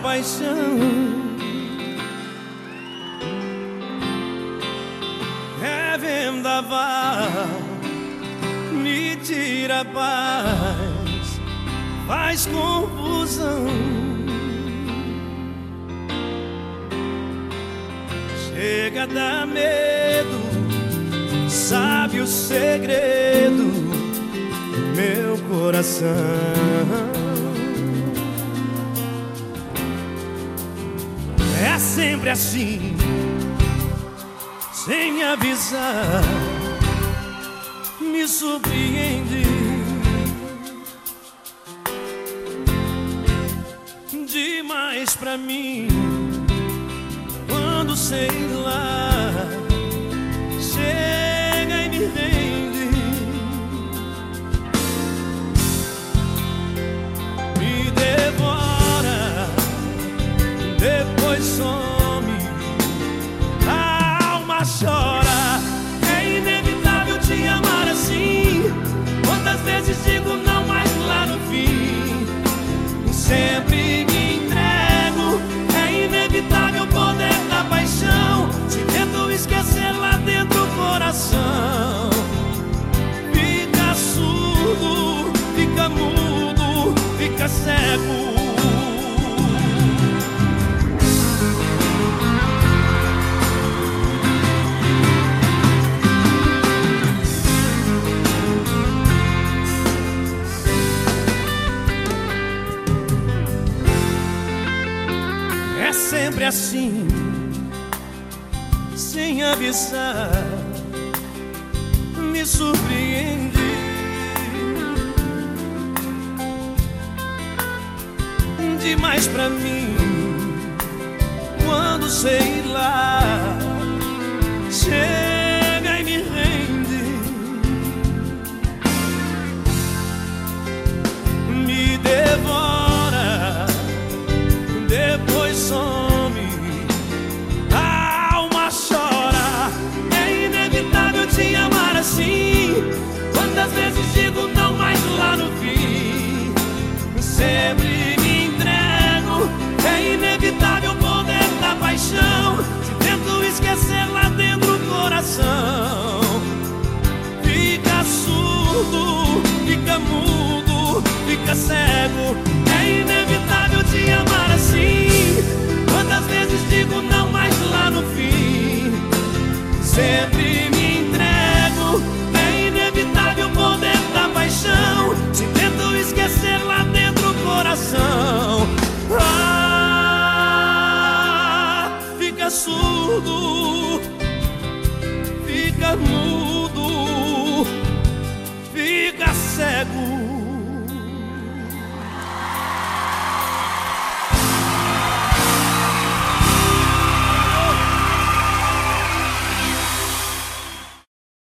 paixão. É vendaval, me tira a paz, faz confusão. Chega a dar medo, sabe o segredo do meu coração. Sempre assim, sem avisar, me surpreende. Demais pra mim, quando sei lá, chega depois some, É sempre assim, sem avisar, me surpreende. Demais pra mim, quando sei lá, chega fica cego. É inevitável te amar assim. Quantas vezes digo não, mas lá no fim, sempre me entrego. É inevitável o poder da paixão. Se tento esquecer lá dentro do coração, ah, fica surdo, fica mudo, fica cego.